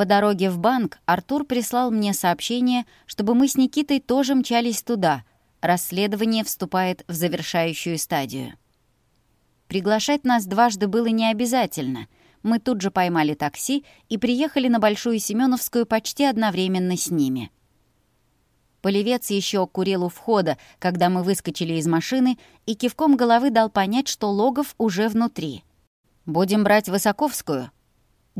По дороге в банк Артур прислал мне сообщение, чтобы мы с Никитой тоже мчались туда. Расследование вступает в завершающую стадию. Приглашать нас дважды было не обязательно. Мы тут же поймали такси и приехали на Большую Семеновскую почти одновременно с ними. Полевец еще курил у входа, когда мы выскочили из машины, и кивком головы дал понять, что Логов уже внутри. «Будем брать Высоковскую»,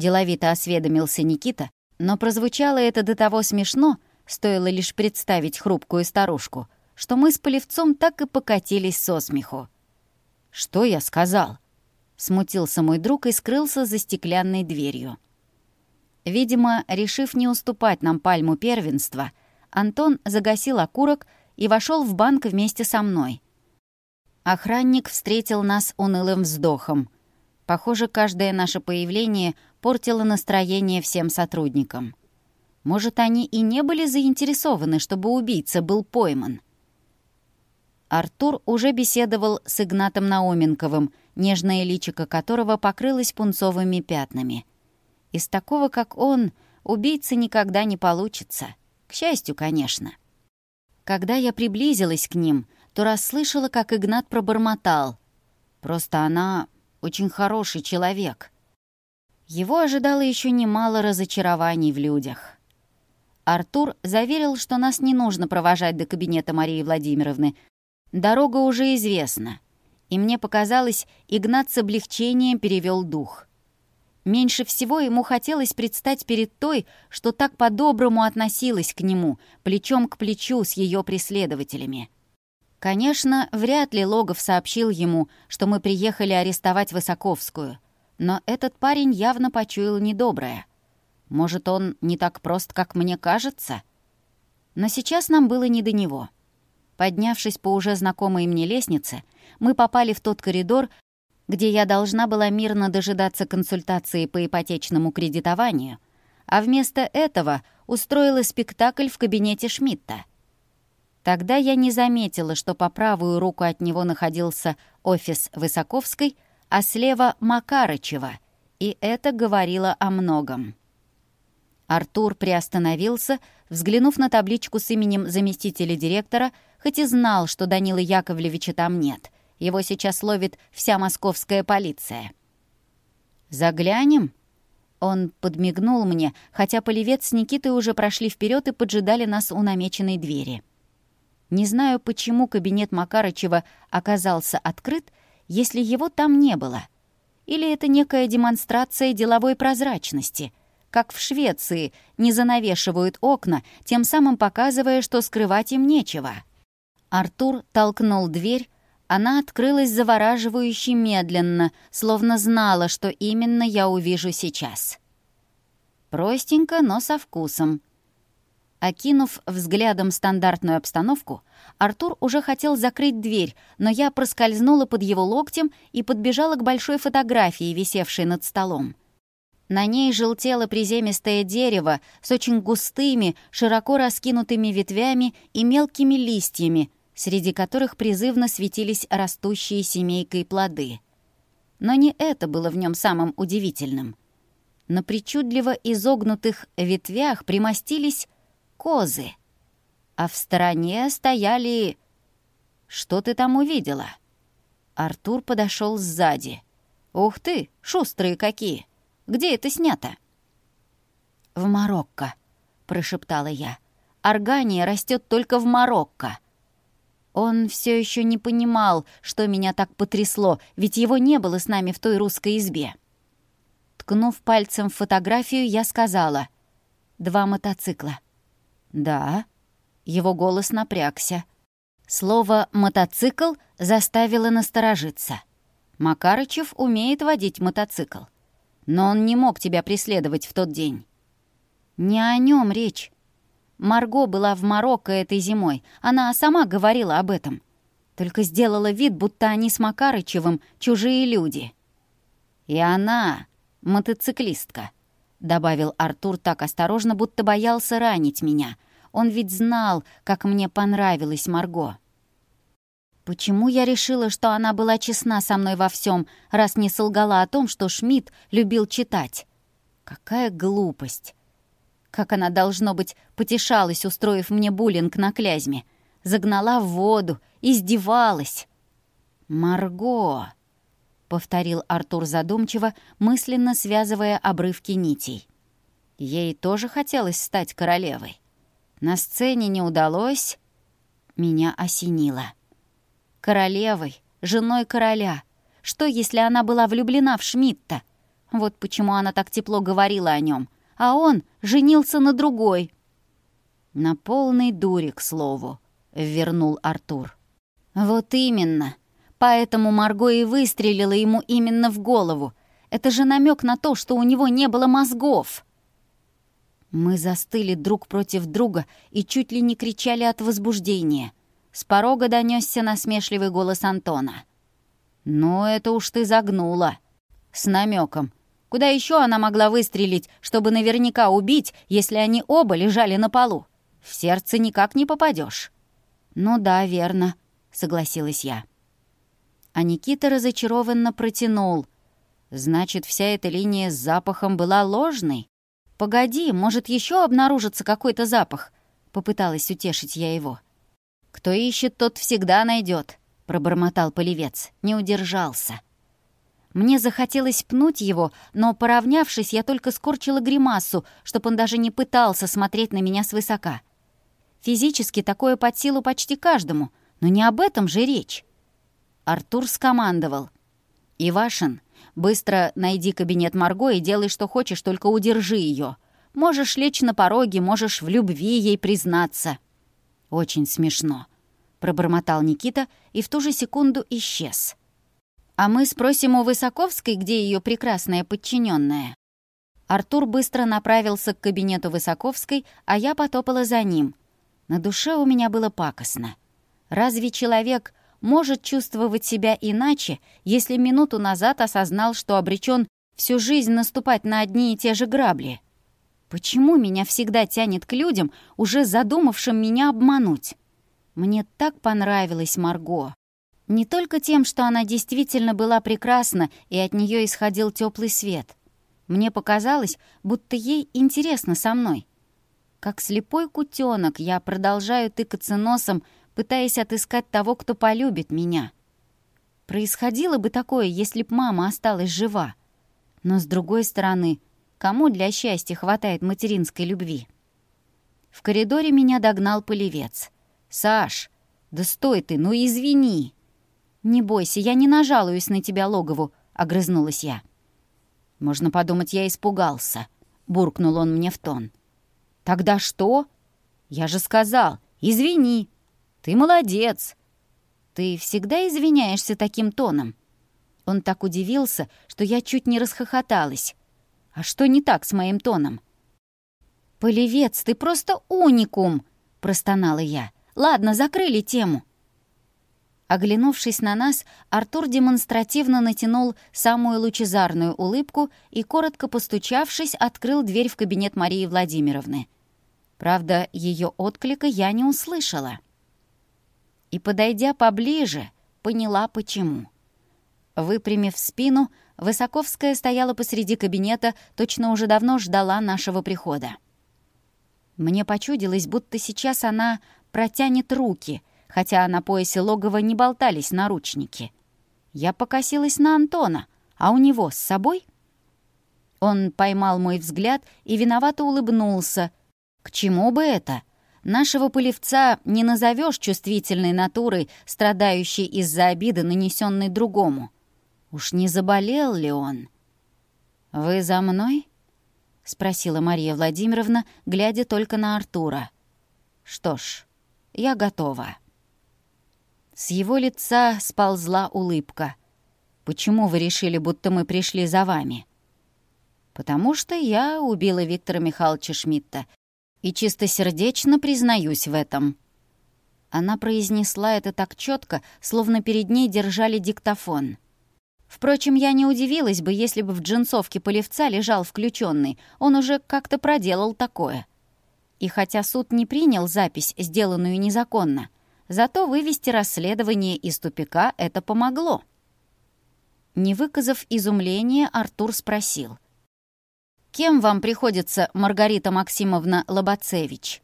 деловито осведомился Никита, но прозвучало это до того смешно, стоило лишь представить хрупкую старушку, что мы с Полевцом так и покатились со смеху. «Что я сказал?» Смутился мой друг и скрылся за стеклянной дверью. Видимо, решив не уступать нам пальму первенства, Антон загасил окурок и вошел в банк вместе со мной. Охранник встретил нас унылым вздохом. Похоже, каждое наше появление — портила настроение всем сотрудникам. Может, они и не были заинтересованы, чтобы убийца был пойман. Артур уже беседовал с Игнатом Науменковым, нежное личико которого покрылось пунцовыми пятнами. Из такого, как он, убийца никогда не получится. К счастью, конечно. Когда я приблизилась к ним, то расслышала, как Игнат пробормотал. «Просто она очень хороший человек» его ожидало еще немало разочарований в людях. Артур заверил, что нас не нужно провожать до кабинета Марии Владимировны. Дорога уже известна. И мне показалось, Игнат с облегчением перевел дух. Меньше всего ему хотелось предстать перед той, что так по-доброму относилась к нему, плечом к плечу с ее преследователями. Конечно, вряд ли Логов сообщил ему, что мы приехали арестовать Высоковскую — но этот парень явно почуял недоброе. Может, он не так прост, как мне кажется? Но сейчас нам было не до него. Поднявшись по уже знакомой мне лестнице, мы попали в тот коридор, где я должна была мирно дожидаться консультации по ипотечному кредитованию, а вместо этого устроила спектакль в кабинете Шмидта. Тогда я не заметила, что по правую руку от него находился офис Высоковской — а слева Макарычева, и это говорило о многом. Артур приостановился, взглянув на табличку с именем заместителя директора, хоть и знал, что Данила Яковлевича там нет. Его сейчас ловит вся московская полиция. «Заглянем?» Он подмигнул мне, хотя Полевец с Никитой уже прошли вперед и поджидали нас у намеченной двери. Не знаю, почему кабинет Макарычева оказался открыт, если его там не было? Или это некая демонстрация деловой прозрачности, как в Швеции не занавешивают окна, тем самым показывая, что скрывать им нечего? Артур толкнул дверь, она открылась завораживающе медленно, словно знала, что именно я увижу сейчас. Простенько, но со вкусом. Окинув взглядом стандартную обстановку, Артур уже хотел закрыть дверь, но я проскользнула под его локтем и подбежала к большой фотографии, висевшей над столом. На ней желтело приземистое дерево с очень густыми, широко раскинутыми ветвями и мелкими листьями, среди которых призывно светились растущие семейкой плоды. Но не это было в нем самым удивительным. На причудливо изогнутых ветвях примостились козы — а в стороне стояли... Что ты там увидела? Артур подошел сзади. Ух ты, шустрые какие! Где это снято? В Марокко, прошептала я. Органия растет только в Марокко. Он все еще не понимал, что меня так потрясло, ведь его не было с нами в той русской избе. Ткнув пальцем в фотографию, я сказала. «Два мотоцикла». «Да», его голос напрягся. Слово «мотоцикл» заставило насторожиться. Макарычев умеет водить мотоцикл. Но он не мог тебя преследовать в тот день. Не о нем речь. Марго была в Марокко этой зимой. Она сама говорила об этом. Только сделала вид, будто они с Макарычевым чужие люди. «И она мотоциклистка», — добавил Артур так осторожно, будто боялся ранить меня — он ведь знал, как мне понравилась Марго. Почему я решила, что она была честна со мной во всем, раз не солгала о том, что Шмидт любил читать? Какая глупость! Как она, должно быть, потешалась, устроив мне буллинг на клязьме. Загнала в воду, издевалась. «Марго!» — повторил Артур задумчиво, мысленно связывая обрывки нитей. Ей тоже хотелось стать королевой на сцене не удалось, меня осенило. Королевой, женой короля. Что, если она была влюблена в Шмидта? Вот почему она так тепло говорила о нем. А он женился на другой. На полный дуре, к слову, вернул Артур. Вот именно. Поэтому Марго и выстрелила ему именно в голову. Это же намек на то, что у него не было мозгов. Мы застыли друг против друга и чуть ли не кричали от возбуждения. С порога донесся насмешливый голос Антона. «Ну, это уж ты загнула!» С намеком. Куда еще она могла выстрелить, чтобы наверняка убить, если они оба лежали на полу? В сердце никак не попадешь. «Ну да, верно», — согласилась я. А Никита разочарованно протянул. «Значит, вся эта линия с запахом была ложной?» «Погоди, может, еще обнаружится какой-то запах?» — попыталась утешить я его. «Кто ищет, тот всегда найдет», — пробормотал полевец, не удержался. Мне захотелось пнуть его, но, поравнявшись, я только скорчила гримасу, чтобы он даже не пытался смотреть на меня свысока. Физически такое под силу почти каждому, но не об этом же речь. Артур скомандовал. «Ивашин, Быстро найди кабинет Марго и делай, что хочешь, только удержи ее. Можешь лечь на пороге, можешь в любви ей признаться». «Очень смешно», — пробормотал Никита и в ту же секунду исчез. «А мы спросим у Высоковской, где ее прекрасная подчиненная. Артур быстро направился к кабинету Высоковской, а я потопала за ним. На душе у меня было пакостно. Разве человек может чувствовать себя иначе, если минуту назад осознал, что обречен всю жизнь наступать на одни и те же грабли? Почему меня всегда тянет к людям, уже задумавшим меня обмануть? Мне так понравилась Марго. Не только тем, что она действительно была прекрасна и от нее исходил теплый свет. Мне показалось, будто ей интересно со мной. Как слепой кутенок я продолжаю тыкаться носом пытаясь отыскать того, кто полюбит меня. Происходило бы такое, если б мама осталась жива. Но, с другой стороны, кому для счастья хватает материнской любви? В коридоре меня догнал полевец. «Саш, да стой ты, ну извини!» «Не бойся, я не нажалуюсь на тебя логову», — огрызнулась я. «Можно подумать, я испугался», — буркнул он мне в тон. «Тогда что?» «Я же сказал, извини, «Ты молодец! Ты всегда извиняешься таким тоном!» Он так удивился, что я чуть не расхохоталась. «А что не так с моим тоном?» «Полевец, ты просто уникум!» — простонала я. «Ладно, закрыли тему». Оглянувшись на нас, Артур демонстративно натянул самую лучезарную улыбку и, коротко постучавшись, открыл дверь в кабинет Марии Владимировны. Правда, ее отклика я не услышала и, подойдя поближе, поняла, почему. Выпрямив спину, Высоковская стояла посреди кабинета, точно уже давно ждала нашего прихода. Мне почудилось, будто сейчас она протянет руки, хотя на поясе логова не болтались наручники. Я покосилась на Антона, а у него с собой... Он поймал мой взгляд и виновато улыбнулся. «К чему бы это?» Нашего пылевца не назовешь чувствительной натурой, страдающей из-за обиды, нанесенной другому. Уж не заболел ли он? «Вы за мной?» — спросила Мария Владимировна, глядя только на Артура. «Что ж, я готова». С его лица сползла улыбка. «Почему вы решили, будто мы пришли за вами?» «Потому что я убила Виктора Михайловича Шмидта, и чистосердечно признаюсь в этом». Она произнесла это так четко, словно перед ней держали диктофон. Впрочем, я не удивилась бы, если бы в джинсовке полевца лежал включенный. Он уже как-то проделал такое. И хотя суд не принял запись, сделанную незаконно, зато вывести расследование из тупика это помогло. Не выказав изумления, Артур спросил — Кем вам приходится Маргарита Максимовна Лобацевич?»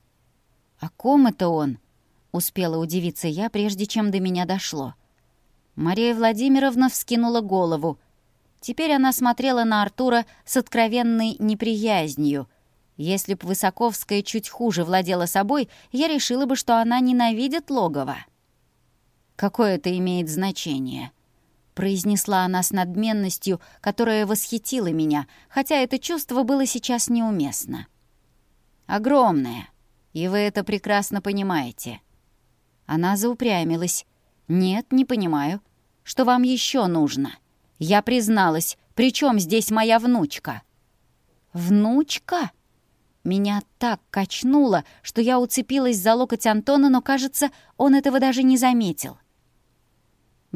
«О ком это он?» — успела удивиться я, прежде чем до меня дошло. Мария Владимировна вскинула голову. Теперь она смотрела на Артура с откровенной неприязнью. Если б Высоковская чуть хуже владела собой, я решила бы, что она ненавидит логово. «Какое это имеет значение?» произнесла она с надменностью, которая восхитила меня, хотя это чувство было сейчас неуместно. «Огромное, и вы это прекрасно понимаете». Она заупрямилась. «Нет, не понимаю. Что вам еще нужно?» Я призналась, «При чем здесь моя внучка?» «Внучка?» Меня так качнуло, что я уцепилась за локоть Антона, но, кажется, он этого даже не заметил.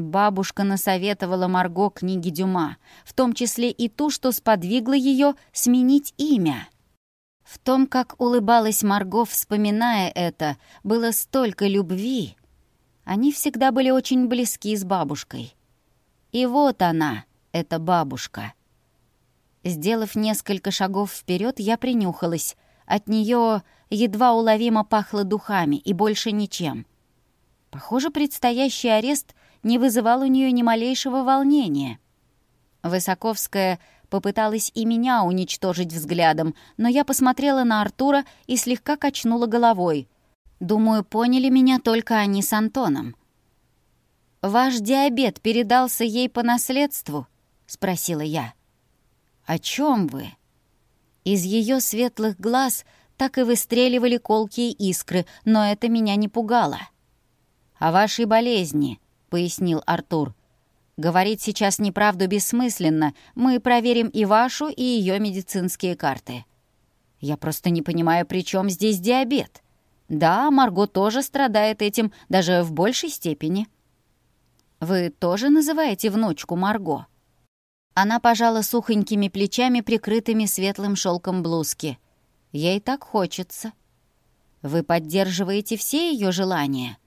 Бабушка насоветовала Марго книги Дюма, в том числе и ту, что сподвигло ее сменить имя. В том, как улыбалась Марго, вспоминая это, было столько любви. Они всегда были очень близки с бабушкой. И вот она, эта бабушка. Сделав несколько шагов вперед, я принюхалась. От нее едва уловимо пахло духами и больше ничем. Похоже, предстоящий арест не вызывал у нее ни малейшего волнения. Высоковская попыталась и меня уничтожить взглядом, но я посмотрела на Артура и слегка качнула головой. Думаю, поняли меня только они с Антоном. «Ваш диабет передался ей по наследству?» — спросила я. «О чем вы?» Из ее светлых глаз так и выстреливали колкие искры, но это меня не пугало. «О вашей болезни», пояснил Артур. «Говорить сейчас неправду бессмысленно. Мы проверим и вашу, и ее медицинские карты». «Я просто не понимаю, при чем здесь диабет?» «Да, Марго тоже страдает этим, даже в большей степени». «Вы тоже называете внучку Марго?» Она пожала сухонькими плечами, прикрытыми светлым шелком блузки. «Ей так хочется». «Вы поддерживаете все ее желания?»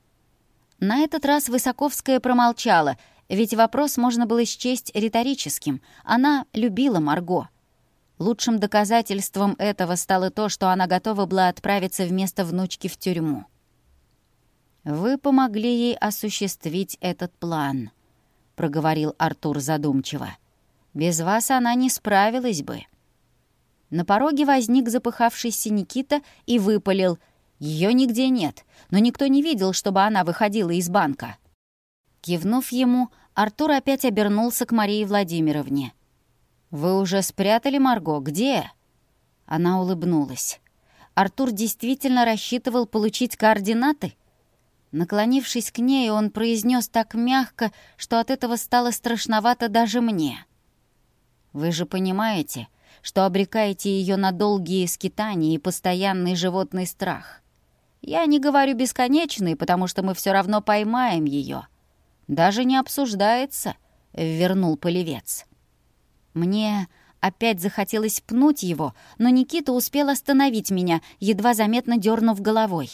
На этот раз Высоковская промолчала, ведь вопрос можно было счесть риторическим. Она любила Марго. Лучшим доказательством этого стало то, что она готова была отправиться вместо внучки в тюрьму. «Вы помогли ей осуществить этот план», — проговорил Артур задумчиво. «Без вас она не справилась бы». На пороге возник запыхавшийся Никита и выпалил — ее нигде нет, но никто не видел, чтобы она выходила из банка». Кивнув ему, Артур опять обернулся к Марии Владимировне. «Вы уже спрятали Марго? Где?» Она улыбнулась. Артур действительно рассчитывал получить координаты? Наклонившись к ней, он произнес так мягко, что от этого стало страшновато даже мне. «Вы же понимаете, что обрекаете ее на долгие скитания и постоянный животный страх. Я не говорю бесконечный, потому что мы все равно поймаем ее. Даже не обсуждается, — вернул полевец. Мне опять захотелось пнуть его, но Никита успел остановить меня, едва заметно дернув головой.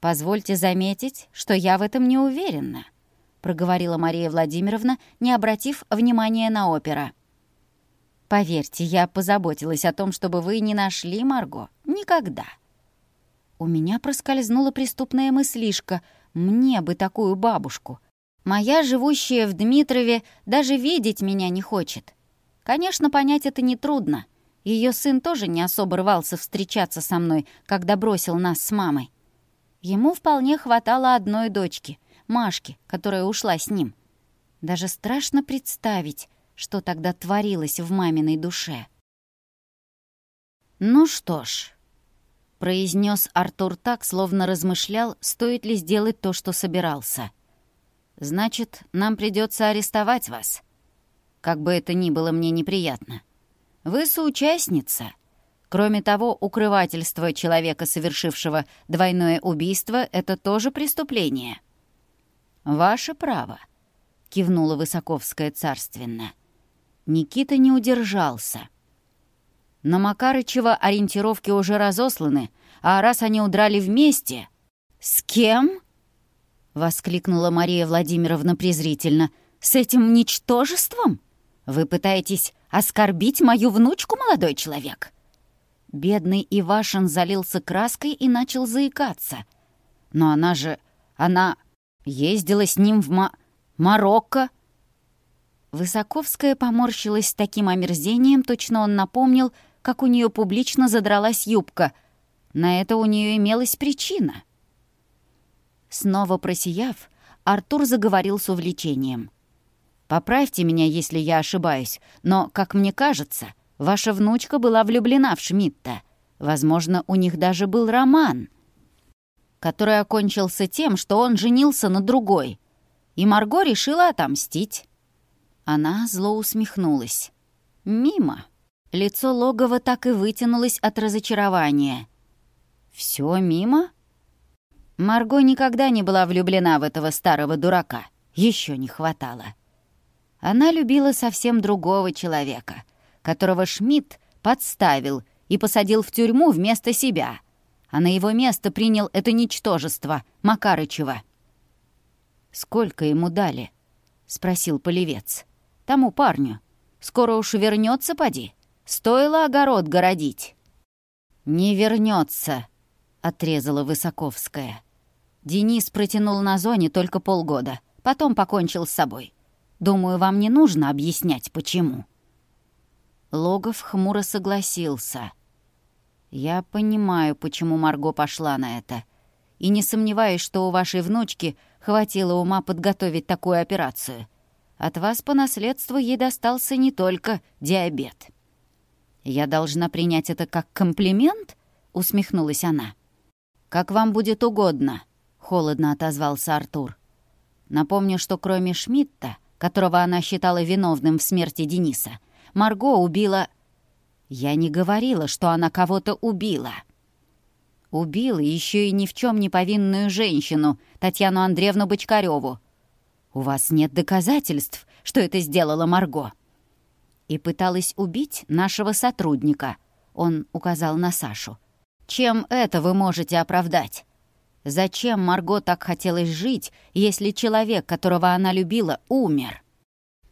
«Позвольте заметить, что я в этом не уверена», — проговорила Мария Владимировна, не обратив внимания на опера. «Поверьте, я позаботилась о том, чтобы вы не нашли Марго. Никогда». У меня проскользнула преступная мыслишка. Мне бы такую бабушку. Моя, живущая в Дмитрове, даже видеть меня не хочет. Конечно, понять это нетрудно. Ее сын тоже не особо рвался встречаться со мной, когда бросил нас с мамой. Ему вполне хватало одной дочки, Машки, которая ушла с ним. Даже страшно представить, что тогда творилось в маминой душе. Ну что ж, произнес Артур так, словно размышлял, стоит ли сделать то, что собирался. «Значит, нам придется арестовать вас. Как бы это ни было мне неприятно. Вы соучастница. Кроме того, укрывательство человека, совершившего двойное убийство, это тоже преступление». «Ваше право», — кивнула Высоковская царственно. Никита не удержался — на Макарычева ориентировки уже разосланы, а раз они удрали вместе... «С кем?» — воскликнула Мария Владимировна презрительно. «С этим ничтожеством? Вы пытаетесь оскорбить мою внучку, молодой человек?» Бедный Ивашин залился краской и начал заикаться. «Но она же... она ездила с ним в Ма... Марокко!» Высоковская поморщилась с таким омерзением, точно он напомнил, как у нее публично задралась юбка. На это у нее имелась причина. Снова просияв, Артур заговорил с увлечением. «Поправьте меня, если я ошибаюсь, но, как мне кажется, ваша внучка была влюблена в Шмидта. Возможно, у них даже был роман» который окончился тем, что он женился на другой. И Марго решила отомстить. Она зло усмехнулась. «Мимо». Лицо логова так и вытянулось от разочарования. «Всё мимо?» Марго никогда не была влюблена в этого старого дурака. Ещё не хватало. Она любила совсем другого человека, которого Шмидт подставил и посадил в тюрьму вместо себя. А на его место принял это ничтожество, Макарычева. «Сколько ему дали?» — спросил полевец. «Тому парню. Скоро уж вернется, поди». Стоило огород городить». «Не вернется», — отрезала Высоковская. «Денис протянул на зоне только полгода, потом покончил с собой. Думаю, вам не нужно объяснять, почему». Логов хмуро согласился. «Я понимаю, почему Марго пошла на это. И не сомневаюсь, что у вашей внучки хватило ума подготовить такую операцию. От вас по наследству ей достался не только диабет». «Я должна принять это как комплимент?» — усмехнулась она. «Как вам будет угодно», — холодно отозвался Артур. «Напомню, что кроме Шмидта, которого она считала виновным в смерти Дениса, Марго убила...» «Я не говорила, что она кого-то убила», убил еще и ни в чем не повинную женщину, Татьяну Андреевну Бочкареву. У вас нет доказательств, что это сделала Марго и пыталась убить нашего сотрудника», — он указал на Сашу. «Чем это вы можете оправдать? Зачем Марго так хотелось жить, если человек, которого она любила, умер?»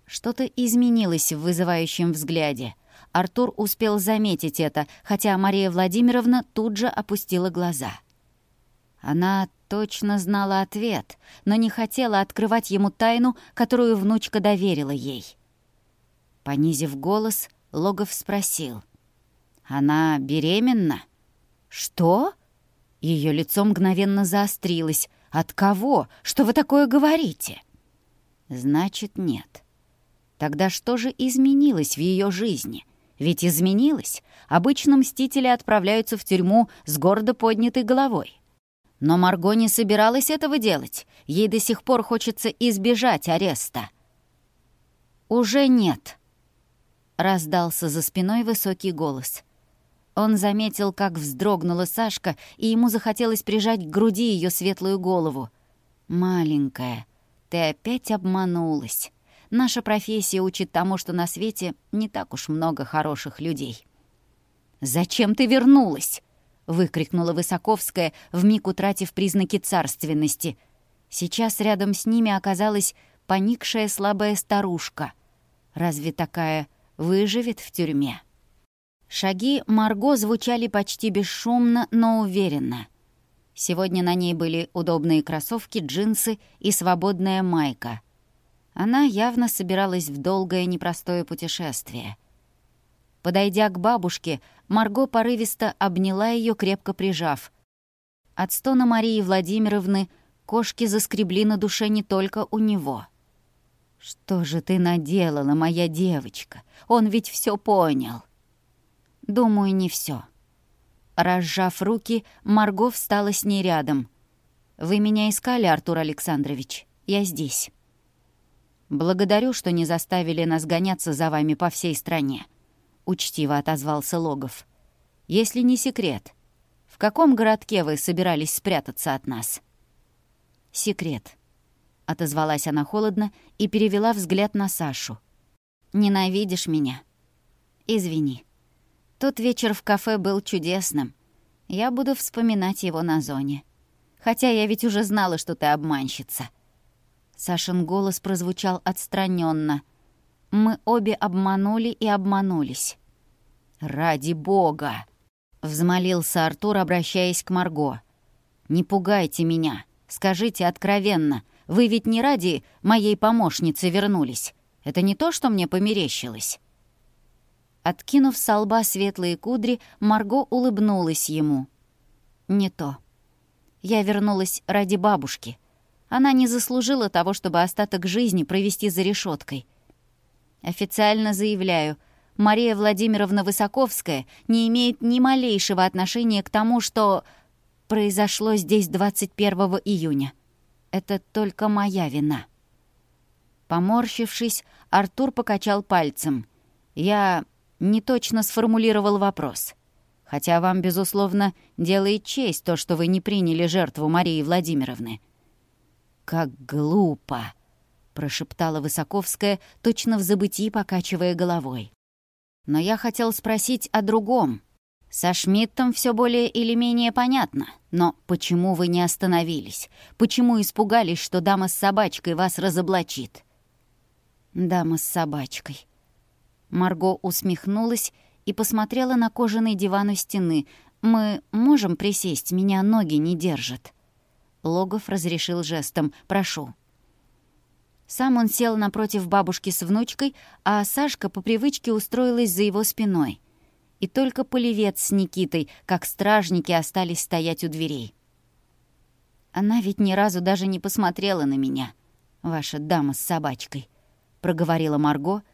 Что-то изменилось в вызывающем взгляде. Артур успел заметить это, хотя Мария Владимировна тут же опустила глаза. Она точно знала ответ, но не хотела открывать ему тайну, которую внучка доверила ей. Понизив голос, Логов спросил. «Она беременна?» «Что?» Ее лицо мгновенно заострилось. «От кого? Что вы такое говорите?» «Значит, нет. Тогда что же изменилось в ее жизни?» Ведь изменилось. Обычно мстители отправляются в тюрьму с гордо поднятой головой. Но Марго не собиралась этого делать. Ей до сих пор хочется избежать ареста. «Уже нет», раздался за спиной высокий голос. Он заметил, как вздрогнула Сашка, и ему захотелось прижать к груди ее светлую голову. «Маленькая, ты опять обманулась. Наша профессия учит тому, что на свете не так уж много хороших людей». «Зачем ты вернулась?» — выкрикнула Высоковская, вмиг утратив признаки царственности. Сейчас рядом с ними оказалась поникшая слабая старушка. Разве такая выживет в тюрьме. Шаги Марго звучали почти бесшумно, но уверенно. Сегодня на ней были удобные кроссовки, джинсы и свободная майка. Она явно собиралась в долгое непростое путешествие. Подойдя к бабушке, Марго порывисто обняла ее, крепко прижав. От стона Марии Владимировны кошки заскребли на душе не только у него — «Что же ты наделала, моя девочка? Он ведь все понял». «Думаю, не все. Разжав руки, Марго встала с ней рядом. «Вы меня искали, Артур Александрович. Я здесь». «Благодарю, что не заставили нас гоняться за вами по всей стране», — учтиво отозвался Логов. «Если не секрет, в каком городке вы собирались спрятаться от нас?» «Секрет», отозвалась она холодно и перевела взгляд на Сашу. «Ненавидишь меня? Извини». Тот вечер в кафе был чудесным. Я буду вспоминать его на зоне. Хотя я ведь уже знала, что ты обманщица». Сашин голос прозвучал отстраненно. Мы обе обманули и обманулись. «Ради бога!» — взмолился Артур, обращаясь к Марго. «Не пугайте меня. Скажите откровенно, Вы ведь не ради моей помощницы вернулись. Это не то, что мне померещилось». Откинув со лба светлые кудри, Марго улыбнулась ему. «Не то. Я вернулась ради бабушки. Она не заслужила того, чтобы остаток жизни провести за решеткой. Официально заявляю, Мария Владимировна Высоковская не имеет ни малейшего отношения к тому, что произошло здесь 21 июня это только моя вина». Поморщившись, Артур покачал пальцем. «Я не точно сформулировал вопрос. Хотя вам, безусловно, делает честь то, что вы не приняли жертву Марии Владимировны». «Как глупо!» — прошептала Высоковская, точно в забытии покачивая головой. «Но я хотел спросить о другом. «Со Шмидтом все более или менее понятно. Но почему вы не остановились? Почему испугались, что дама с собачкой вас разоблачит?» «Дама с собачкой». Марго усмехнулась и посмотрела на кожаный диван у стены. «Мы можем присесть? Меня ноги не держат». Логов разрешил жестом «Прошу». Сам он сел напротив бабушки с внучкой, а Сашка по привычке устроилась за его спиной — и только полевец с Никитой, как стражники, остались стоять у дверей. «Она ведь ни разу даже не посмотрела на меня, ваша дама с собачкой», — проговорила Марго,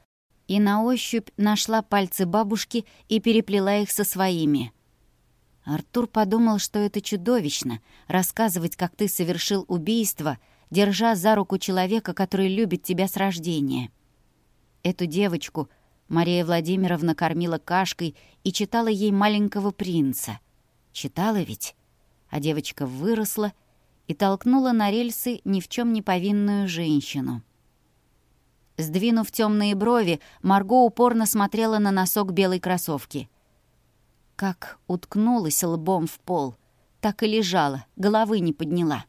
и на ощупь нашла пальцы бабушки и переплела их со своими. Артур подумал, что это чудовищно — рассказывать, как ты совершил убийство, держа за руку человека, который любит тебя с рождения. Эту девочку — Мария Владимировна кормила кашкой и читала ей «Маленького принца». Читала ведь? А девочка выросла и толкнула на рельсы ни в чем не повинную женщину. Сдвинув темные брови, Марго упорно смотрела на носок белой кроссовки. Как уткнулась лбом в пол, так и лежала, головы не подняла.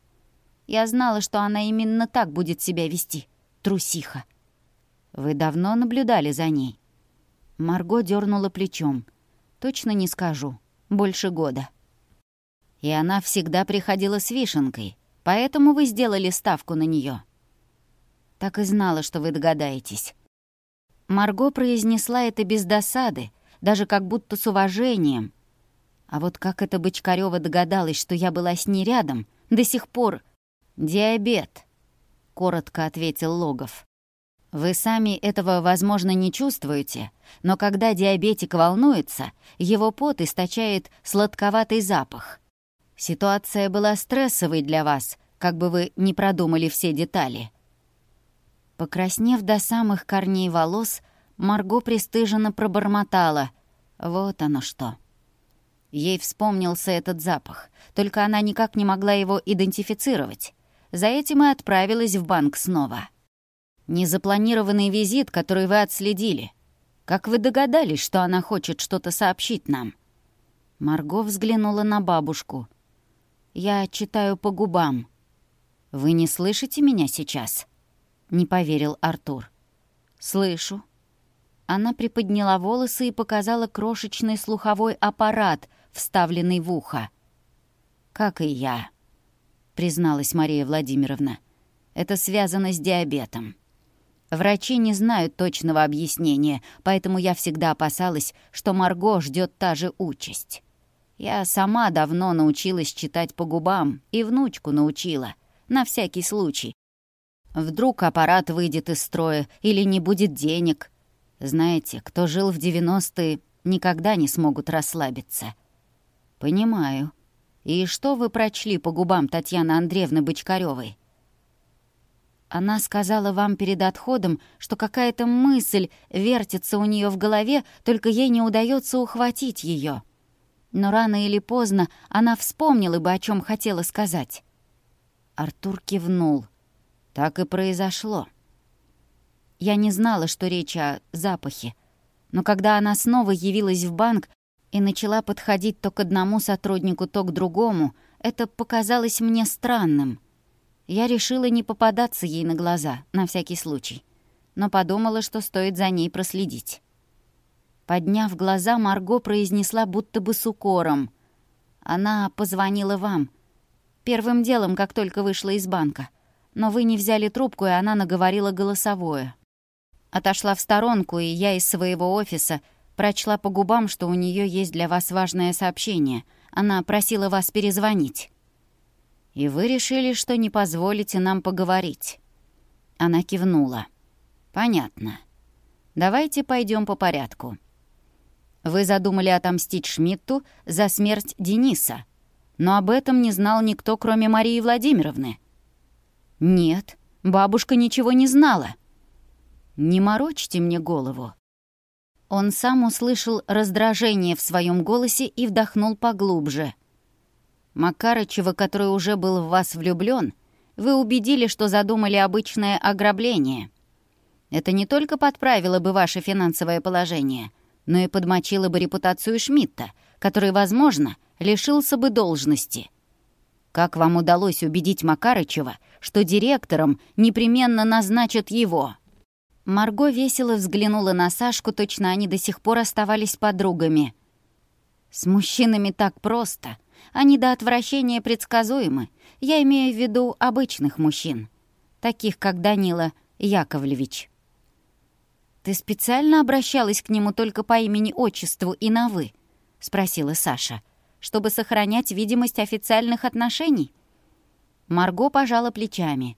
Я знала, что она именно так будет себя вести, трусиха. Вы давно наблюдали за ней? Марго дернула плечом. «Точно не скажу. Больше года». «И она всегда приходила с вишенкой, поэтому вы сделали ставку на нее. «Так и знала, что вы догадаетесь». Марго произнесла это без досады, даже как будто с уважением. А вот как эта Бочкарёва догадалась, что я была с ней рядом, до сих пор... «Диабет», — коротко ответил Логов. Вы сами этого, возможно, не чувствуете, но когда диабетик волнуется, его пот источает сладковатый запах. Ситуация была стрессовой для вас, как бы вы не продумали все детали. Покраснев до самых корней волос, Марго пристыженно пробормотала. Вот оно что. Ей вспомнился этот запах, только она никак не могла его идентифицировать. За этим и отправилась в банк снова незапланированный визит, который вы отследили. Как вы догадались, что она хочет что-то сообщить нам?» Марго взглянула на бабушку. «Я читаю по губам». «Вы не слышите меня сейчас?» Не поверил Артур. «Слышу». Она приподняла волосы и показала крошечный слуховой аппарат, вставленный в ухо. «Как и я», — призналась Мария Владимировна. «Это связано с диабетом. Врачи не знают точного объяснения, поэтому я всегда опасалась, что Марго ждет та же участь. Я сама давно научилась читать по губам и внучку научила, на всякий случай. Вдруг аппарат выйдет из строя или не будет денег. Знаете, кто жил в 90-е, никогда не смогут расслабиться. Понимаю. И что вы прочли по губам Татьяны Андреевны Бочкарёвой? Она сказала вам перед отходом, что какая-то мысль вертится у нее в голове, только ей не удается ухватить ее. Но рано или поздно она вспомнила бы, о чем хотела сказать. Артур кивнул. Так и произошло. Я не знала, что речь о запахе. Но когда она снова явилась в банк и начала подходить то к одному сотруднику, то к другому, это показалось мне странным — я решила не попадаться ей на глаза, на всякий случай, но подумала, что стоит за ней проследить. Подняв глаза, Марго произнесла будто бы с укором. «Она позвонила вам. Первым делом, как только вышла из банка. Но вы не взяли трубку, и она наговорила голосовое». Отошла в сторонку, и я из своего офиса прочла по губам, что у нее есть для вас важное сообщение. Она просила вас перезвонить и вы решили, что не позволите нам поговорить». Она кивнула. «Понятно. Давайте пойдем по порядку. Вы задумали отомстить Шмидту за смерть Дениса, но об этом не знал никто, кроме Марии Владимировны». «Нет, бабушка ничего не знала». «Не морочьте мне голову». Он сам услышал раздражение в своем голосе и вдохнул поглубже — Макарычева, который уже был в вас влюблён, вы убедили, что задумали обычное ограбление. Это не только подправило бы ваше финансовое положение, но и подмочило бы репутацию Шмидта, который, возможно, лишился бы должности. Как вам удалось убедить Макарычева, что директором непременно назначат его?» Марго весело взглянула на Сашку, точно они до сих пор оставались подругами. «С мужчинами так просто», они до отвращения предсказуемы. Я имею в виду обычных мужчин, таких как Данила Яковлевич. «Ты специально обращалась к нему только по имени-отчеству и на «вы»?» — спросила Саша. «Чтобы сохранять видимость официальных отношений?» Марго пожала плечами.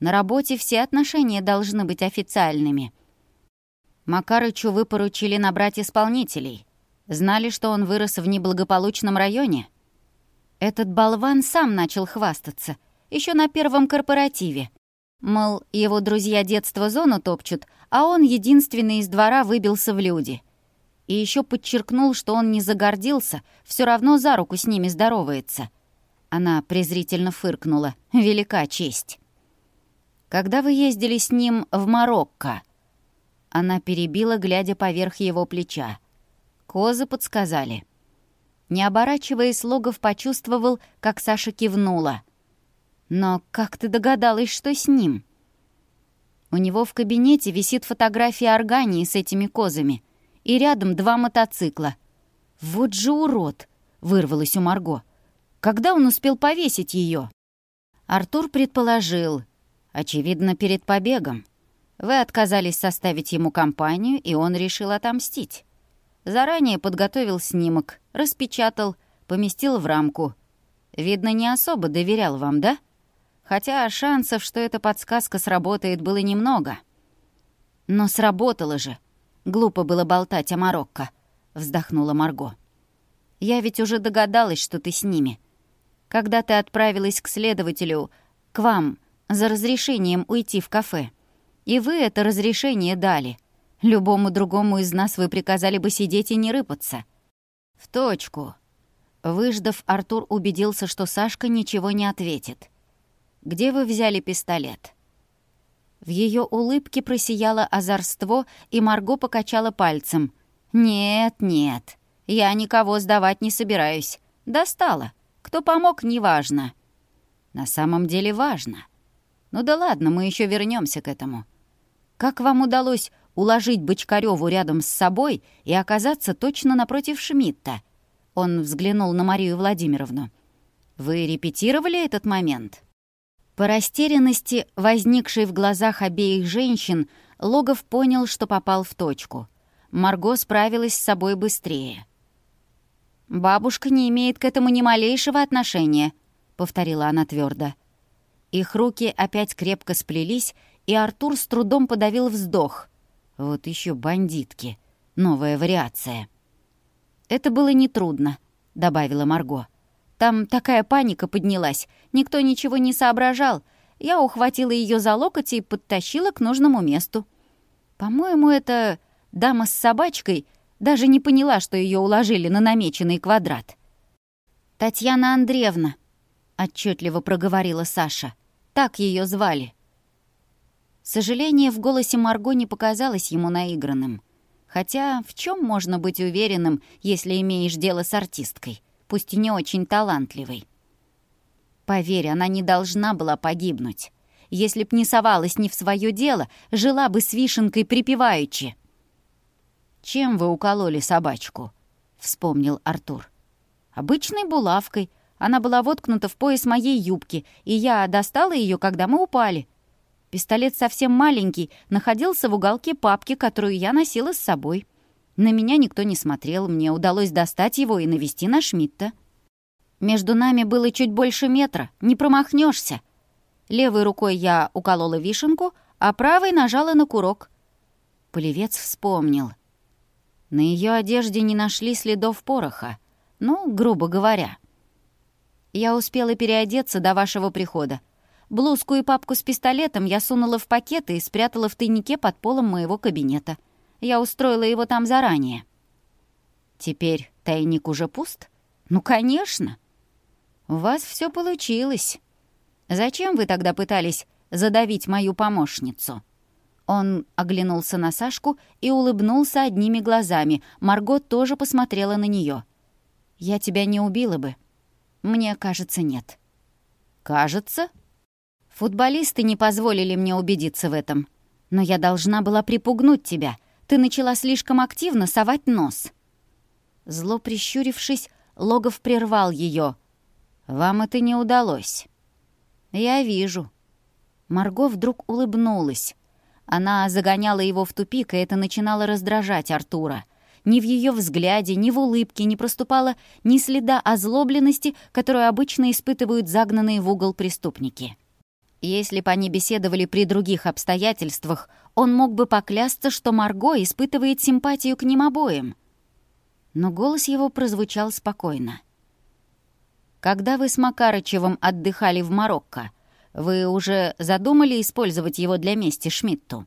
«На работе все отношения должны быть официальными». Макарычу вы поручили набрать исполнителей. Знали, что он вырос в неблагополучном районе? Этот болван сам начал хвастаться, еще на первом корпоративе. Мол, его друзья детства зону топчут, а он единственный из двора выбился в люди. И еще подчеркнул, что он не загордился, все равно за руку с ними здоровается. Она презрительно фыркнула. «Велика честь». «Когда вы ездили с ним в Марокко?» Она перебила, глядя поверх его плеча. Козы подсказали. Не оборачиваясь, Логов почувствовал, как Саша кивнула. «Но как ты догадалась, что с ним?» «У него в кабинете висит фотография Органии с этими козами, и рядом два мотоцикла. Вот же урод!» — вырвалось у Марго. «Когда он успел повесить ее?» Артур предположил. «Очевидно, перед побегом. Вы отказались составить ему компанию, и он решил отомстить». Заранее подготовил снимок, распечатал, поместил в рамку. Видно, не особо доверял вам, да? Хотя шансов, что эта подсказка сработает, было немного. Но сработало же. Глупо было болтать о Марокко, вздохнула Марго. Я ведь уже догадалась, что ты с ними. Когда ты отправилась к следователю, к вам, за разрешением уйти в кафе. И вы это разрешение дали — Любому другому из нас вы приказали бы сидеть и не рыпаться». «В точку». Выждав, Артур убедился, что Сашка ничего не ответит. «Где вы взяли пистолет?» В ее улыбке просияло озорство, и Марго покачала пальцем. «Нет, нет, я никого сдавать не собираюсь. Достала. Кто помог, неважно». «На самом деле важно. Ну да ладно, мы еще вернемся к этому. Как вам удалось уложить Бочкарёву рядом с собой и оказаться точно напротив Шмидта. Он взглянул на Марию Владимировну. «Вы репетировали этот момент?» По растерянности, возникшей в глазах обеих женщин, Логов понял, что попал в точку. Марго справилась с собой быстрее. «Бабушка не имеет к этому ни малейшего отношения», — повторила она твердо. Их руки опять крепко сплелись, и Артур с трудом подавил вздох. Вот еще бандитки. Новая вариация. «Это было нетрудно», — добавила Марго. «Там такая паника поднялась. Никто ничего не соображал. Я ухватила ее за локоть и подтащила к нужному месту. По-моему, эта дама с собачкой даже не поняла, что ее уложили на намеченный квадрат». «Татьяна Андреевна», — отчетливо проговорила Саша. «Так ее звали». Сожаление в голосе Марго не показалось ему наигранным. Хотя в чем можно быть уверенным, если имеешь дело с артисткой, пусть и не очень талантливой? Поверь, она не должна была погибнуть. Если б не совалась не в свое дело, жила бы с вишенкой припеваючи. «Чем вы укололи собачку?» — вспомнил Артур. «Обычной булавкой. Она была воткнута в пояс моей юбки, и я достала ее, когда мы упали. Пистолет совсем маленький, находился в уголке папки, которую я носила с собой. На меня никто не смотрел, мне удалось достать его и навести на Шмидта. Между нами было чуть больше метра, не промахнешься. Левой рукой я уколола вишенку, а правой нажала на курок. Полевец вспомнил. На ее одежде не нашли следов пороха. Ну, грубо говоря. Я успела переодеться до вашего прихода блузку и папку с пистолетом я сунула в пакеты и спрятала в тайнике под полом моего кабинета. Я устроила его там заранее. Теперь тайник уже пуст? Ну, конечно. У вас все получилось. Зачем вы тогда пытались задавить мою помощницу? Он оглянулся на Сашку и улыбнулся одними глазами. Марго тоже посмотрела на нее. «Я тебя не убила бы». «Мне кажется, нет». «Кажется?» Футболисты не позволили мне убедиться в этом. Но я должна была припугнуть тебя. Ты начала слишком активно совать нос. Зло прищурившись, Логов прервал ее. «Вам это не удалось». «Я вижу». Марго вдруг улыбнулась. Она загоняла его в тупик, и это начинало раздражать Артура. Ни в ее взгляде, ни в улыбке не проступало ни следа озлобленности, которую обычно испытывают загнанные в угол преступники. Если бы они беседовали при других обстоятельствах, он мог бы поклясться, что Марго испытывает симпатию к ним обоим. Но голос его прозвучал спокойно. «Когда вы с Макарычевым отдыхали в Марокко, вы уже задумали использовать его для мести Шмидту?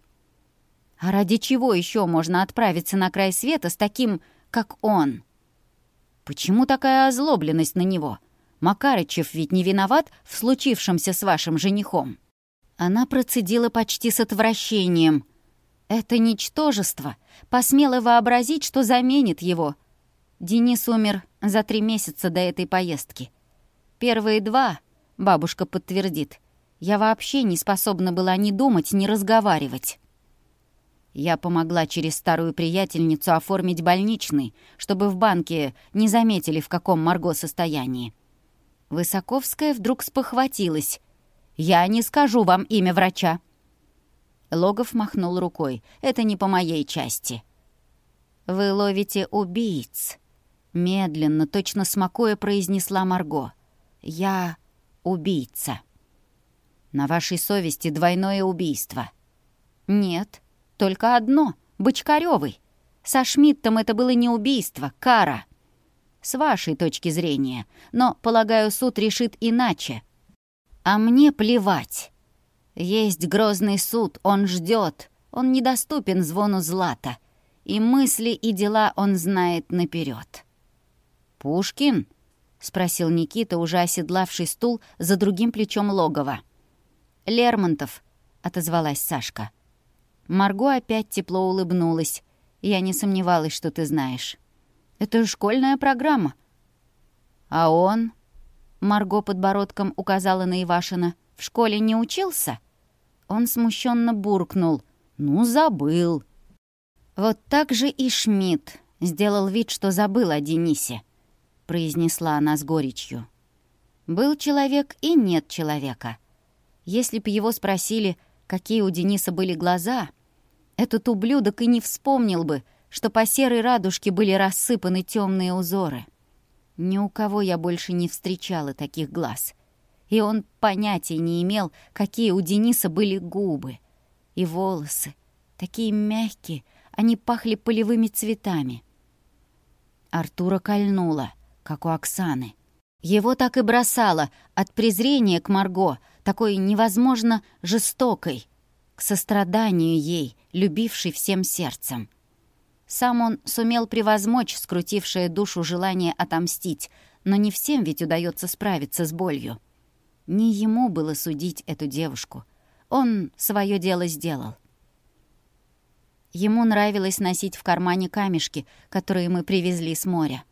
А ради чего еще можно отправиться на край света с таким, как он? Почему такая озлобленность на него?» Макарычев ведь не виноват в случившемся с вашим женихом». Она процедила почти с отвращением. «Это ничтожество. Посмела вообразить, что заменит его». Денис умер за три месяца до этой поездки. «Первые два», — бабушка подтвердит, «я вообще не способна была ни думать, ни разговаривать». Я помогла через старую приятельницу оформить больничный, чтобы в банке не заметили, в каком Марго состоянии. Высоковская вдруг спохватилась. «Я не скажу вам имя врача». Логов махнул рукой. «Это не по моей части». «Вы ловите убийц», — медленно, точно смакуя, произнесла Марго. «Я убийца». «На вашей совести двойное убийство». «Нет, только одно, Бочкарёвый. Со Шмидтом это было не убийство, кара» с вашей точки зрения, но, полагаю, суд решит иначе. А мне плевать. Есть грозный суд, он ждет, он недоступен звону злата, и мысли и дела он знает наперед. «Пушкин?» — спросил Никита, уже оседлавший стул за другим плечом логова. «Лермонтов», — отозвалась Сашка. Марго опять тепло улыбнулась. «Я не сомневалась, что ты знаешь». Это школьная программа». «А он...» — Марго подбородком указала на Ивашина. «В школе не учился?» Он смущенно буркнул. «Ну, забыл». «Вот так же и Шмидт сделал вид, что забыл о Денисе», — произнесла она с горечью. «Был человек и нет человека. Если б его спросили, какие у Дениса были глаза, этот ублюдок и не вспомнил бы, что по серой радужке были рассыпаны темные узоры. Ни у кого я больше не встречала таких глаз. И он понятия не имел, какие у Дениса были губы и волосы. Такие мягкие, они пахли полевыми цветами. Артура кольнула, как у Оксаны. Его так и бросало от презрения к Марго, такой невозможно жестокой, к состраданию ей, любившей всем сердцем. Сам он сумел превозмочь скрутившее душу желание отомстить, но не всем ведь удается справиться с болью. Не ему было судить эту девушку. Он свое дело сделал. Ему нравилось носить в кармане камешки, которые мы привезли с моря.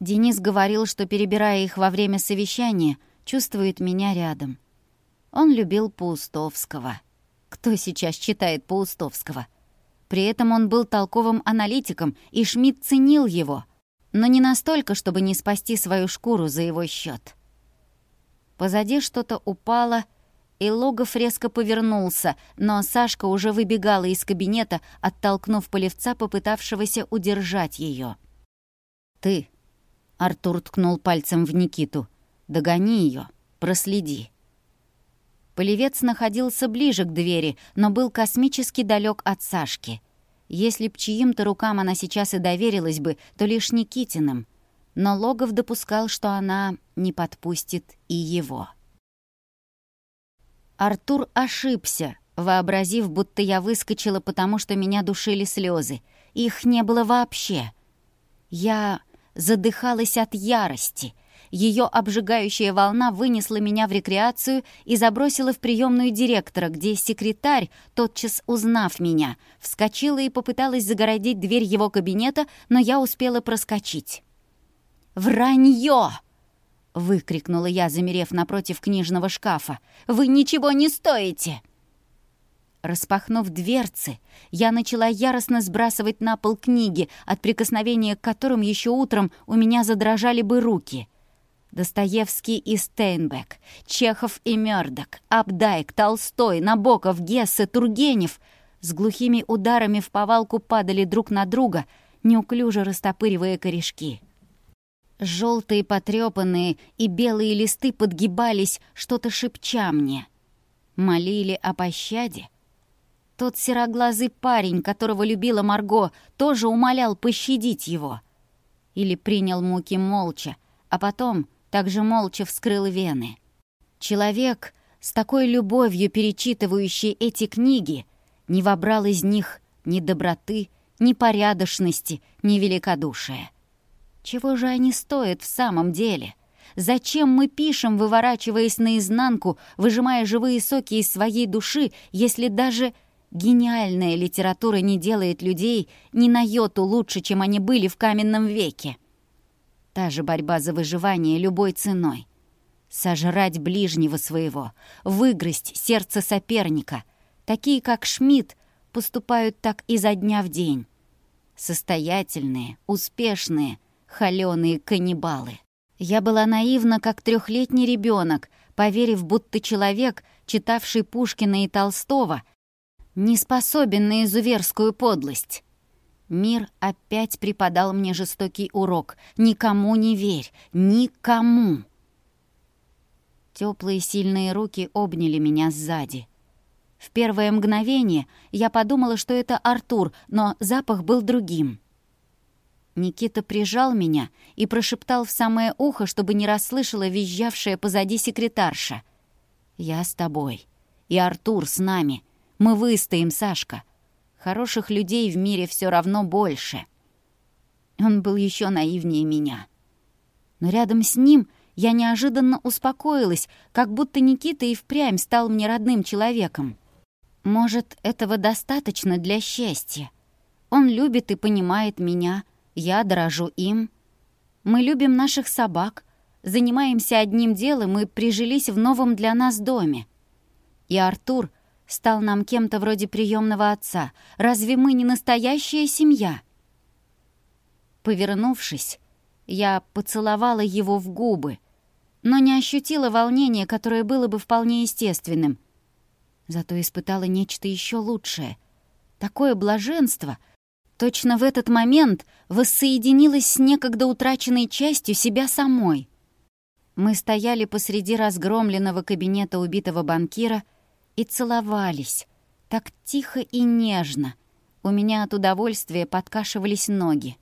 Денис говорил, что, перебирая их во время совещания, чувствует меня рядом. Он любил Паустовского. Кто сейчас читает Паустовского? — При этом он был толковым аналитиком, и Шмидт ценил его, но не настолько, чтобы не спасти свою шкуру за его счет. Позади что-то упало, и Логов резко повернулся, но Сашка уже выбегала из кабинета, оттолкнув полевца, попытавшегося удержать ее. «Ты!» — Артур ткнул пальцем в Никиту. «Догони ее, проследи». Полевец находился ближе к двери, но был космически далек от Сашки. Если б чьим-то рукам она сейчас и доверилась бы, то лишь Никитиным. Но Логов допускал, что она не подпустит и его. Артур ошибся, вообразив, будто я выскочила, потому что меня душили слезы. Их не было вообще. Я задыхалась от ярости — ее обжигающая волна вынесла меня в рекреацию и забросила в приемную директора, где секретарь, тотчас узнав меня, вскочила и попыталась загородить дверь его кабинета, но я успела проскочить. «Вранье!» — выкрикнула я, замерев напротив книжного шкафа. «Вы ничего не стоите!» Распахнув дверцы, я начала яростно сбрасывать на пол книги, от прикосновения к которым еще утром у меня задрожали бы руки — Достоевский и Стейнбек, Чехов и Мёрдок, Абдайк, Толстой, Набоков, Гессе, Тургенев с глухими ударами в повалку падали друг на друга, неуклюже растопыривая корешки. Желтые потрёпанные и белые листы подгибались, что-то шепча мне. Молили о пощаде. Тот сероглазый парень, которого любила Марго, тоже умолял пощадить его. Или принял муки молча, а потом также молча вскрыл вены. Человек, с такой любовью перечитывающий эти книги, не вобрал из них ни доброты, ни порядочности, ни великодушия. Чего же они стоят в самом деле? Зачем мы пишем, выворачиваясь наизнанку, выжимая живые соки из своей души, если даже гениальная литература не делает людей ни на йоту лучше, чем они были в каменном веке? Та же борьба за выживание любой ценой. Сожрать ближнего своего, выгрызть сердце соперника. Такие, как Шмидт, поступают так изо дня в день. Состоятельные, успешные, холёные каннибалы. Я была наивна, как трехлетний ребенок, поверив, будто человек, читавший Пушкина и Толстого, не способен на изуверскую подлость. Мир опять преподал мне жестокий урок. Никому не верь! Никому! Теплые сильные руки обняли меня сзади. В первое мгновение я подумала, что это Артур, но запах был другим. Никита прижал меня и прошептал в самое ухо, чтобы не расслышала визжавшая позади секретарша. «Я с тобой. И Артур с нами. Мы выстоим, Сашка. Хороших людей в мире все равно больше. Он был еще наивнее меня. Но рядом с ним я неожиданно успокоилась, как будто Никита и впрямь стал мне родным человеком. Может, этого достаточно для счастья? Он любит и понимает меня, я дорожу им. Мы любим наших собак, занимаемся одним делом и прижились в новом для нас доме. И Артур — стал нам кем-то вроде приемного отца. Разве мы не настоящая семья?» Повернувшись, я поцеловала его в губы, но не ощутила волнения, которое было бы вполне естественным. Зато испытала нечто еще лучшее. Такое блаженство — Точно в этот момент воссоединилось с некогда утраченной частью себя самой. Мы стояли посреди разгромленного кабинета убитого банкира — и целовались. Так тихо и нежно. У меня от удовольствия подкашивались ноги.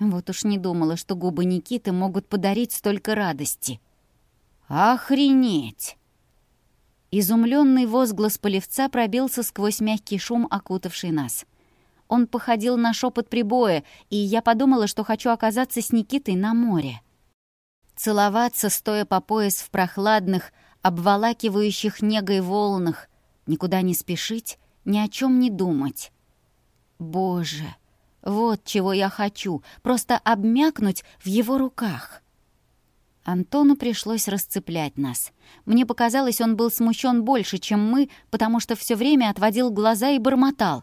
Вот уж не думала, что губы Никиты могут подарить столько радости. «Охренеть!» Изумленный возглас полевца пробился сквозь мягкий шум, окутавший нас. Он походил на шепот прибоя, и я подумала, что хочу оказаться с Никитой на море. Целоваться, стоя по пояс в прохладных, обволакивающих негой волнах, никуда не спешить, ни о чем не думать. Боже, вот чего я хочу, просто обмякнуть в его руках. Антону пришлось расцеплять нас. Мне показалось, он был смущен больше, чем мы, потому что все время отводил глаза и бормотал.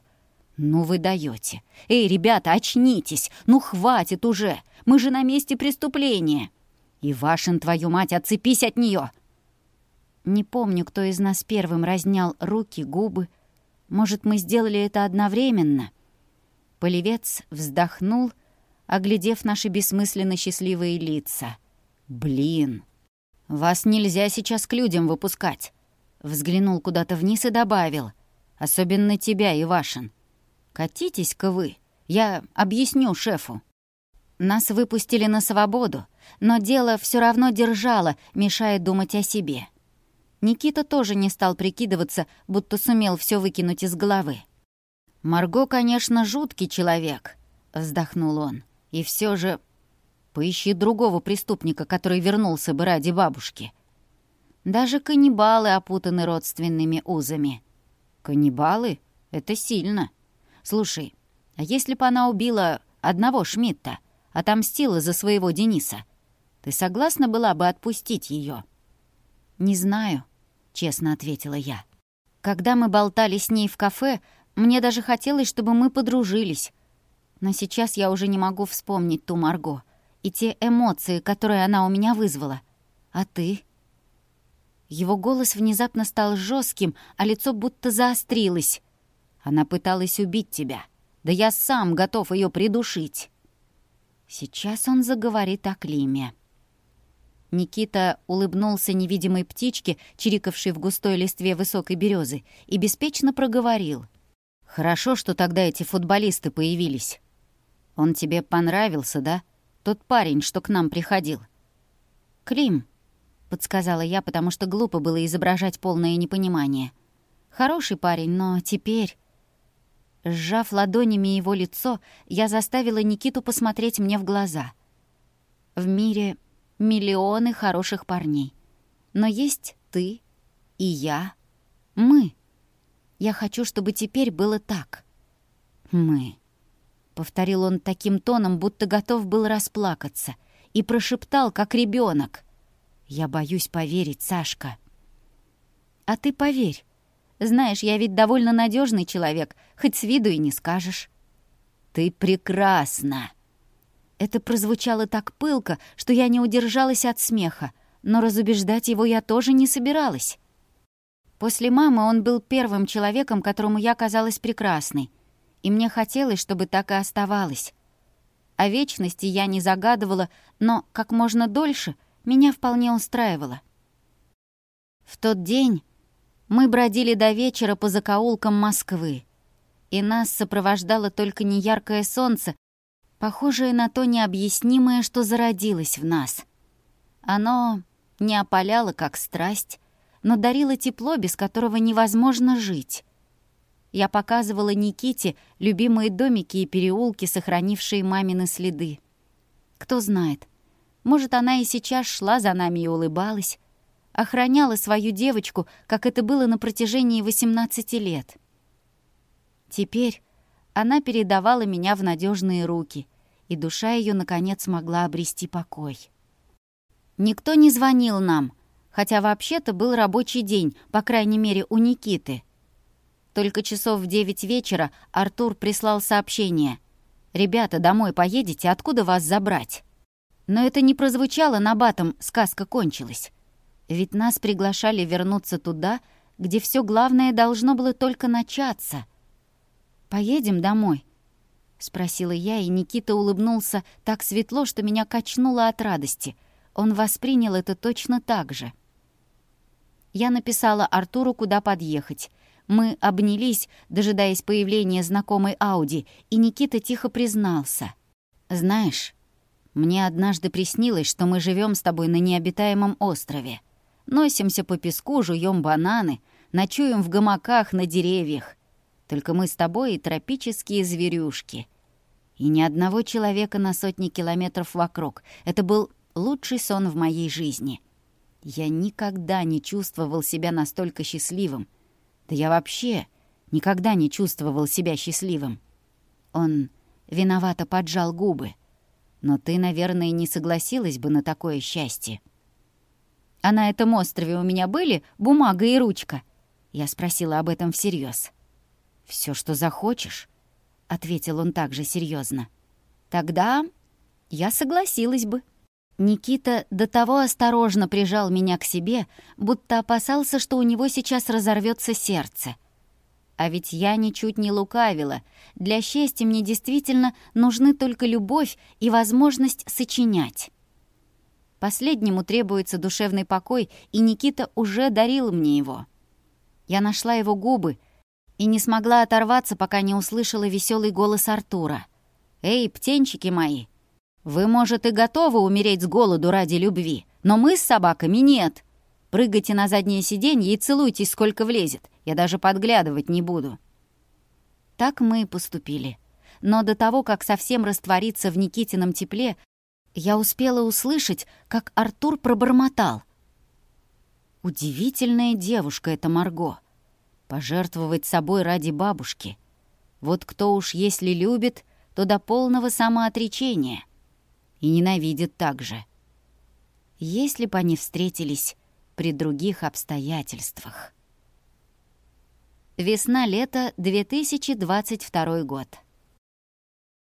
«Ну вы даете! Эй, ребята, очнитесь! Ну хватит уже! Мы же на месте преступления!» «И Вашин, твою мать, отцепись от нее!» Не помню, кто из нас первым разнял руки, губы. Может, мы сделали это одновременно? Полевец вздохнул, оглядев наши бессмысленно счастливые лица. «Блин! Вас нельзя сейчас к людям выпускать!» Взглянул куда-то вниз и добавил. «Особенно тебя, Ивашин. Катитесь-ка вы. Я объясню шефу». Нас выпустили на свободу, но дело все равно держало, мешая думать о себе. Никита тоже не стал прикидываться, будто сумел все выкинуть из головы. «Марго, конечно, жуткий человек», — вздохнул он. «И все же поищи другого преступника, который вернулся бы ради бабушки». Даже каннибалы опутаны родственными узами. «Каннибалы? Это сильно. Слушай, а если бы она убила одного Шмидта, отомстила за своего Дениса, ты согласна была бы отпустить ее? «Не знаю», честно ответила я. Когда мы болтали с ней в кафе, мне даже хотелось, чтобы мы подружились. Но сейчас я уже не могу вспомнить ту Марго и те эмоции, которые она у меня вызвала. А ты? Его голос внезапно стал жестким, а лицо будто заострилось. Она пыталась убить тебя. Да я сам готов ее придушить. Сейчас он заговорит о Климе. Никита улыбнулся невидимой птичке, чирикавшей в густой листве высокой березы, и беспечно проговорил. «Хорошо, что тогда эти футболисты появились. Он тебе понравился, да? Тот парень, что к нам приходил». «Клим», — подсказала я, потому что глупо было изображать полное непонимание. «Хороший парень, но теперь...» Сжав ладонями его лицо, я заставила Никиту посмотреть мне в глаза. В мире миллионы хороших парней. Но есть ты и я, мы. Я хочу, чтобы теперь было так. Мы. Повторил он таким тоном, будто готов был расплакаться, и прошептал, как ребенок. Я боюсь поверить, Сашка. А ты поверь. Знаешь, я ведь довольно надежный человек, хоть с виду и не скажешь. Ты прекрасна. Это прозвучало так пылко, что я не удержалась от смеха, но разубеждать его я тоже не собиралась. После мамы он был первым человеком, которому я казалась прекрасной, и мне хотелось, чтобы так и оставалось. О вечности я не загадывала, но как можно дольше меня вполне устраивало. В тот день мы бродили до вечера по закоулкам Москвы, и нас сопровождало только неяркое солнце, похожее на то необъяснимое, что зародилось в нас. Оно не опаляло, как страсть, но дарило тепло, без которого невозможно жить. Я показывала Никите любимые домики и переулки, сохранившие мамины следы. Кто знает, может, она и сейчас шла за нами и улыбалась, охраняла свою девочку, как это было на протяжении 18 лет. Теперь она передавала меня в надежные руки, и душа ее наконец могла обрести покой. Никто не звонил нам, хотя вообще-то был рабочий день, по крайней мере, у Никиты. Только часов в девять вечера Артур прислал сообщение. «Ребята, домой поедете, откуда вас забрать?» Но это не прозвучало на батом, сказка кончилась. Ведь нас приглашали вернуться туда, где все главное должно было только начаться — «Поедем домой?» — спросила я, и Никита улыбнулся так светло, что меня качнуло от радости. Он воспринял это точно так же. Я написала Артуру, куда подъехать. Мы обнялись, дожидаясь появления знакомой Ауди, и Никита тихо признался. «Знаешь, мне однажды приснилось, что мы живем с тобой на необитаемом острове. Носимся по песку, жуем бананы, ночуем в гамаках на деревьях. Только мы с тобой и тропические зверюшки. И ни одного человека на сотни километров вокруг. Это был лучший сон в моей жизни. Я никогда не чувствовал себя настолько счастливым. Да я вообще никогда не чувствовал себя счастливым. Он виновато поджал губы. Но ты, наверное, не согласилась бы на такое счастье. «А на этом острове у меня были бумага и ручка?» Я спросила об этом всерьез. Все, что захочешь», — ответил он также серьезно. «Тогда я согласилась бы». Никита до того осторожно прижал меня к себе, будто опасался, что у него сейчас разорвется сердце. А ведь я ничуть не лукавила. Для счастья мне действительно нужны только любовь и возможность сочинять. Последнему требуется душевный покой, и Никита уже дарил мне его. Я нашла его губы — и не смогла оторваться, пока не услышала веселый голос Артура. «Эй, птенчики мои, вы, может, и готовы умереть с голоду ради любви, но мы с собаками нет. Прыгайте на заднее сиденье и целуйтесь, сколько влезет. Я даже подглядывать не буду». Так мы и поступили. Но до того, как совсем раствориться в Никитином тепле, я успела услышать, как Артур пробормотал. «Удивительная девушка эта Марго». Пожертвовать собой ради бабушки. Вот кто уж если любит, то до полного самоотречения. И ненавидит так же. Если бы они встретились при других обстоятельствах. Весна-лето 2022 год.